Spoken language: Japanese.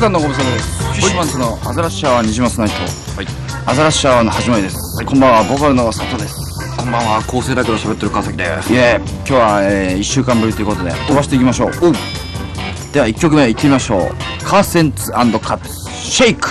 間のご無沙汰です。フィッシュマンズのアザラシシャワーニジマスナイト。はい。アザラシシャワーの始まりです。こんばんは、ボーカルの佐藤です。こんばんは、構成だけど喋ってる川崎です。いえ今日は、えー、1週間ぶりということで、飛ばしていきましょう。では、1曲目いってみましょう。カーセンツカッツ、シェイク